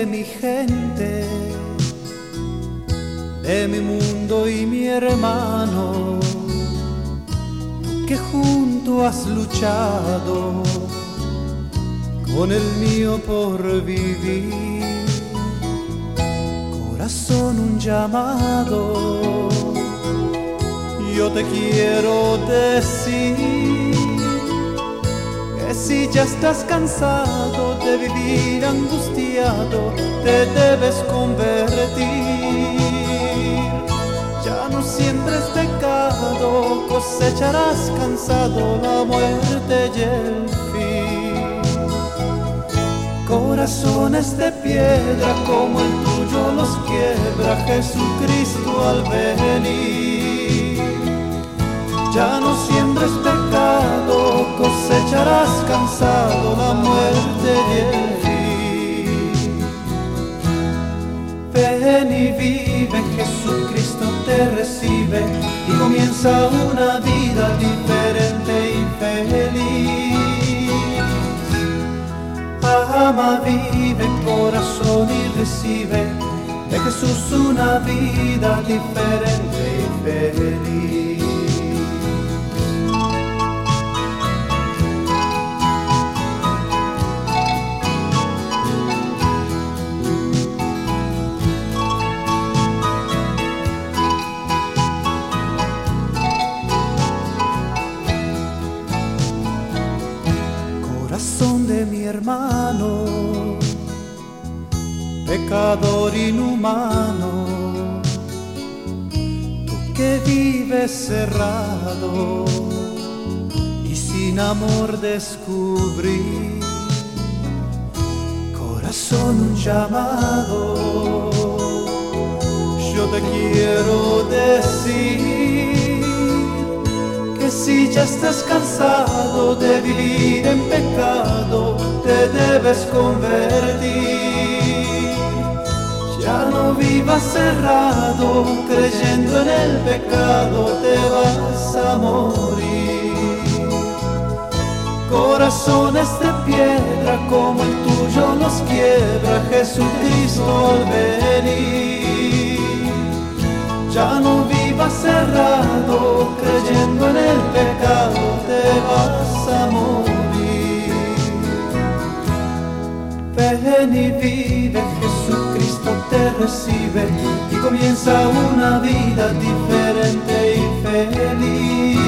de mi gente, de mi mundo y mi hermano, que junto has luchado con el mío por vivir, corazón un llamado, yo te quiero decir si ya estás cansado de vivir angustiado, te debes convertir. Ya no siembres pecado, cosecharás cansado la muerte y el fin. Corazones de piedra como el tuyo los quiebra Jesucristo al venir. Ya no siembres cosecharás cansado la muerte y el fin. Ven y vive, Jesucristo te recibe y comienza una vida diferente y feliz. Ama, vive, corazón y recibe de Jesús una vida diferente y feliz. Pecador inhumano, tú que vives cerrado y sin amor descubrí, corazón llamado, yo te quiero decir si ya estás cansado de vivir en pecado, te debes convertir. Ya no vivas cerrado, creyendo en el pecado, te vas a morir. Corazones de piedra como el tuyo los quiebra Jesucristo al venir. Ya no vivas Ven y vive, Jesucristo te recibe y comienza una vida diferente y feliz.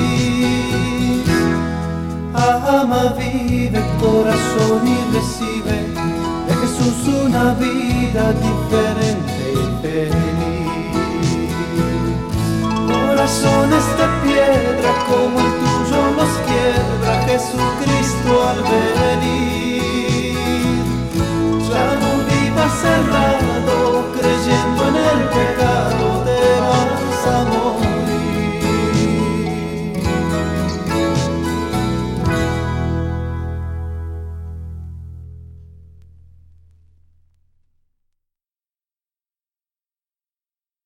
Ama, vive, corazón y recibe de Jesús una vida diferente y feliz corazones de piedra como el tuyo los quiebra Jesucristo al venir.